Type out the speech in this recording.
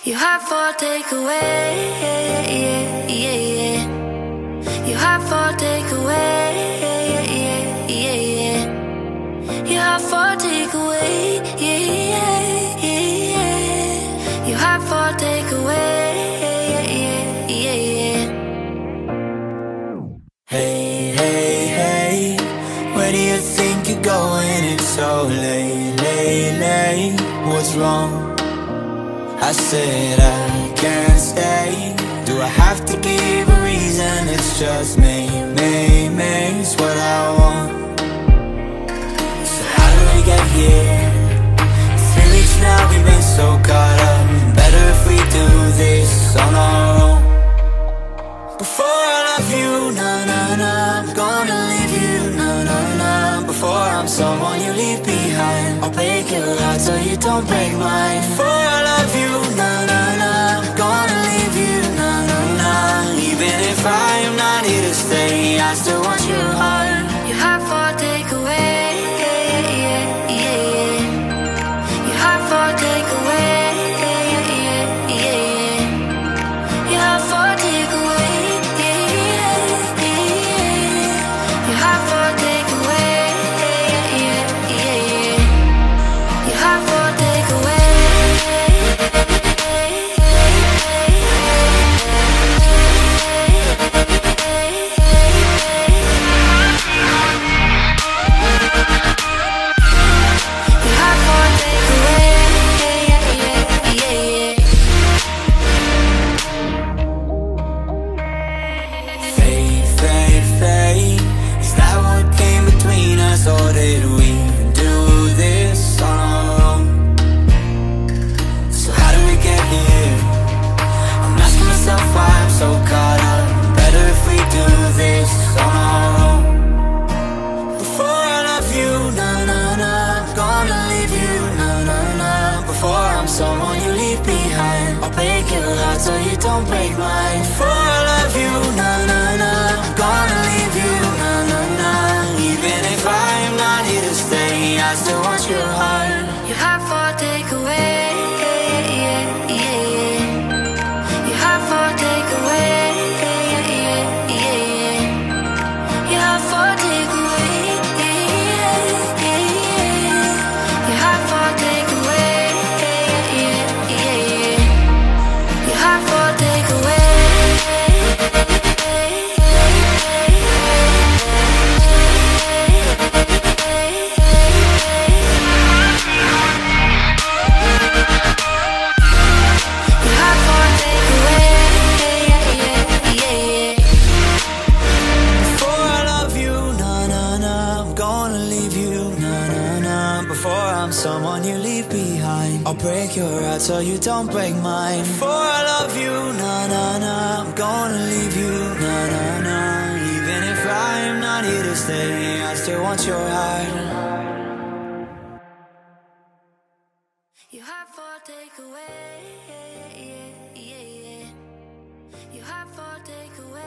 You have for takeaway, yeah, yeah, yeah, yeah. You have for takeaway, yeah, yeah, yeah, yeah. You have for takeaway, yeah, yeah, yeah, yeah. You have for takeaway, yeah, yeah, yeah, yeah. Hey, hey, hey, where do you think you're going? It's so late, late, late. What's wrong? I said I can't stay. Do I have to give a reason? It's just me, me, me. It's what I want. So how did we get here? Three weeks now, we've been so caught up. Better if we do this on our own. Before I love you, na na I'm someone you leave behind, I'll break your heart so you don't break mine. Before I love you, na na na, gonna leave you, na na na. Even if I am not here to stay, I still want your heart. Did we do this on our own? So how did we get here? I'm asking myself why I'm so caught up. Better if we do this on our own. Before I love you, na na na, gonna leave you, na na na. Before I'm someone you leave behind, I'll break your heart so you don't break mine. Before I love you, na behind. I'll break your heart so you don't break mine. For I love you, na na na. I'm gonna leave you, na na na. Even if I am not here to stay, I still want your heart. You have for takeaway, yeah, yeah, yeah. You have for takeaway.